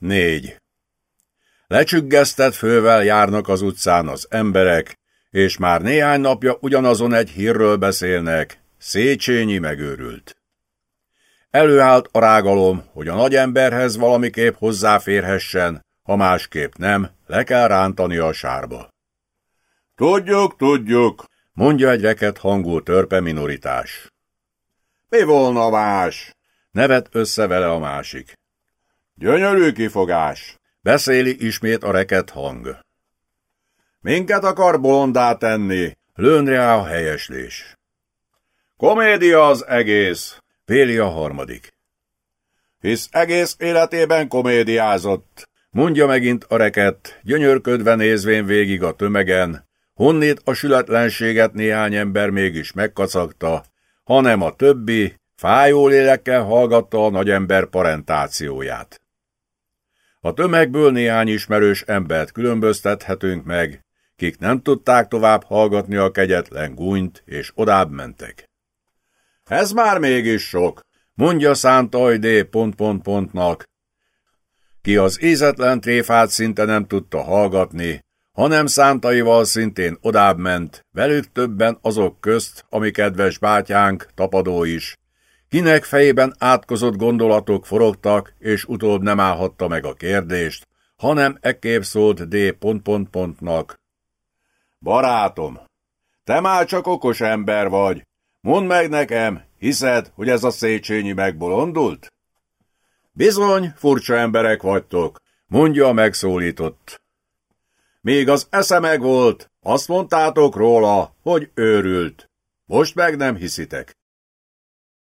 Négy. Lecsüggesztett fővel járnak az utcán az emberek, és már néhány napja ugyanazon egy hírről beszélnek, Széchenyi megőrült. Előállt a rágalom, hogy a nagy emberhez valamiképp hozzáférhessen, ha másképp nem, le kell rántani a sárba. Tudjuk, tudjuk, mondja egy reket hangú törpe minoritás. Mi volna más? Nevet össze vele a másik. Gyönyörű kifogás, beszéli ismét a reket hang. Minket akar bolondá tenni, lőn rá a helyeslés. Komédia az egész, véli a harmadik. Hisz egész életében komédiázott, mondja megint a reket, gyönyörködve nézvén végig a tömegen, honnét a sületlenséget néhány ember mégis megkacagta, hanem a többi fájó lélekkel hallgatta a nagyember parentációját. A tömegből néhány ismerős embert különböztethetünk meg, kik nem tudták tovább hallgatni a kegyetlen gúnyt, és odább mentek. Ez már mégis sok, mondja Szánt Ajdé pont pont pontnak, ki az ízetlen tréfát szinte nem tudta hallgatni, hanem szántaival szintén odább ment, velük többen azok közt, ami kedves bátyánk, tapadó is, kinek fejében átkozott gondolatok forogtak, és utóbb nem állhatta meg a kérdést, hanem ekképp szólt D. Pont, pont, pontnak. Barátom, te már csak okos ember vagy. Mondd meg nekem, hiszed, hogy ez a Széchenyi megbolondult? Bizony, furcsa emberek vagytok, mondja a megszólított. Még az esze meg volt, azt mondtátok róla, hogy őrült. Most meg nem hiszitek.